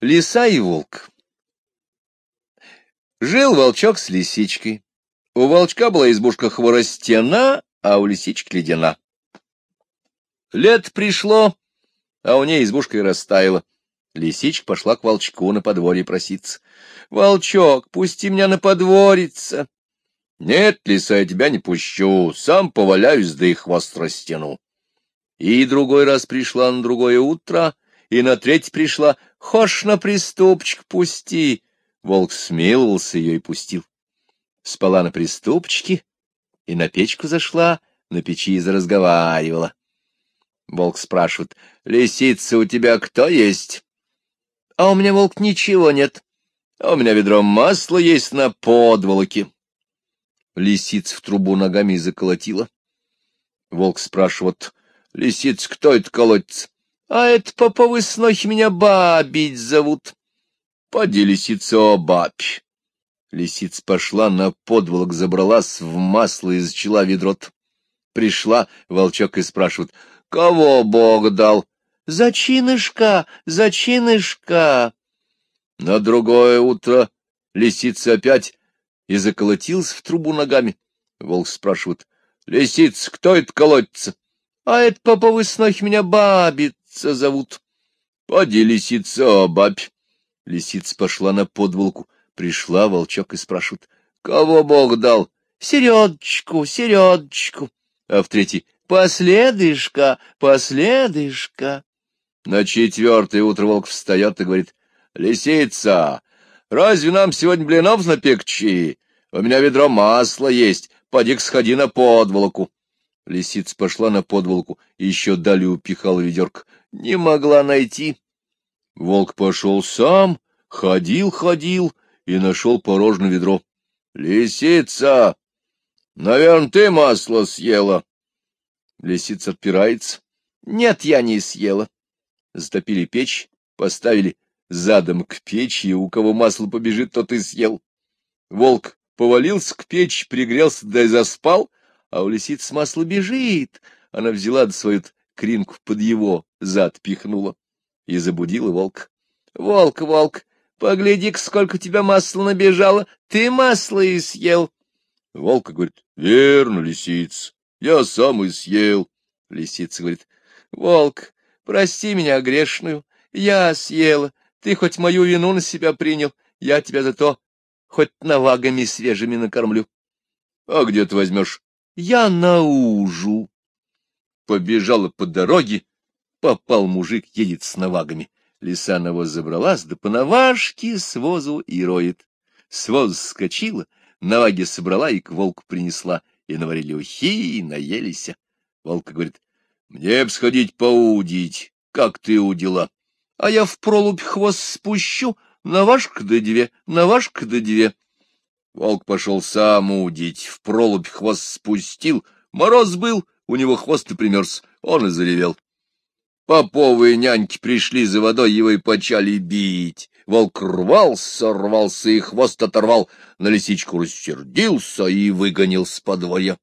Лиса и волк. Жил волчок с лисичкой. У волчка была избушка хворостена, а у лисички ледяна. Лет пришло, а у ней избушка и растаяла. Лисичка пошла к волчку на подворье проситься. — Волчок, пусти меня на подворице. — Нет, лиса, я тебя не пущу, сам поваляюсь, да и хвост растяну. И другой раз пришла на другое утро, и на треть пришла, хошь на приступчик пусти. Волк смиловался ее и пустил. Спала на приступчике и на печку зашла, на печи заразговаривала. Волк спрашивает, — Лисица, у тебя кто есть? — А у меня, волк, ничего нет. А у меня ведро масла есть на подволоке. Лисица в трубу ногами заколотила. Волк спрашивает, — Лисица, кто это колотится? А это поповы снохи меня бабить зовут. Поди, лисица, бабь. Лисица пошла на подволок, забралась в масло и зачала ведрот. Пришла волчок и спрашивает, кого Бог дал? Зачинышка, зачинышка. На другое утро лисица опять и заколотился в трубу ногами. Волк спрашивает, лисица, кто это колотится? А это поповы снохи меня бабит лисица зовут. Поди, лисица, бабь. Лисица пошла на подволку. Пришла волчок и спрашивает. Кого Бог дал? Середочку, середочку. А в третий — последышка, последышка. На четвертое утро волк встает и говорит. Лисица, разве нам сегодня блинов напекчи? У меня ведро масла есть. Поди-ка сходи на подволоку. Лисица пошла на подволку и еще далее упихала ведерко. Не могла найти. Волк пошел сам, ходил-ходил и нашел порожное ведро. — Лисица! Наверное, ты масло съела. Лисица отпирается. — Нет, я не съела. Затопили печь, поставили задом к печи, и у кого масло побежит, тот и съел. Волк повалился к печи, пригрелся, да и заспал, а у лисицы масло бежит. Она взяла свою кринку под его зад пихнула и забудила волк. — Волк, волк, погляди-ка, сколько тебя масла набежало, ты масло и съел. Волк говорит, — Верно, лисица, я сам и съел. Лисица говорит, — Волк, прости меня грешную, я съела, ты хоть мою вину на себя принял, я тебя зато хоть навагами свежими накормлю. — А где ты возьмешь? — Я наужу побежала по дороге, попал мужик, едет с навагами. Лиса на воз забралась, да по наважке с возу и роет. С воза скочила, наваги собрала и к волку принесла, и наварили ухи, и наелись. Волк говорит, мне б сходить поудить, как ты удила. А я в пролубь хвост спущу, наважка да две, наважка да две. Волк пошел сам удить, в пролубь хвост спустил, мороз был, у него хвост и примерз, он и заревел. Поповые няньки пришли за водой, его и почали бить. Волк рвался, рвался и хвост оторвал, на лисичку рассердился и выгонил с подворья.